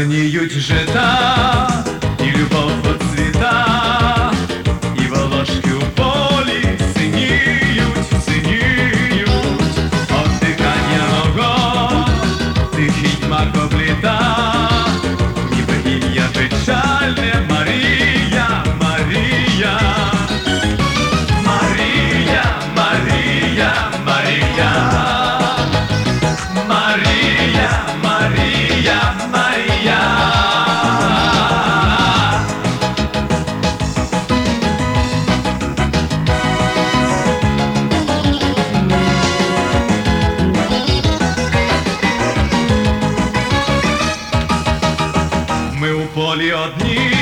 Зеленіють жита, полі одні,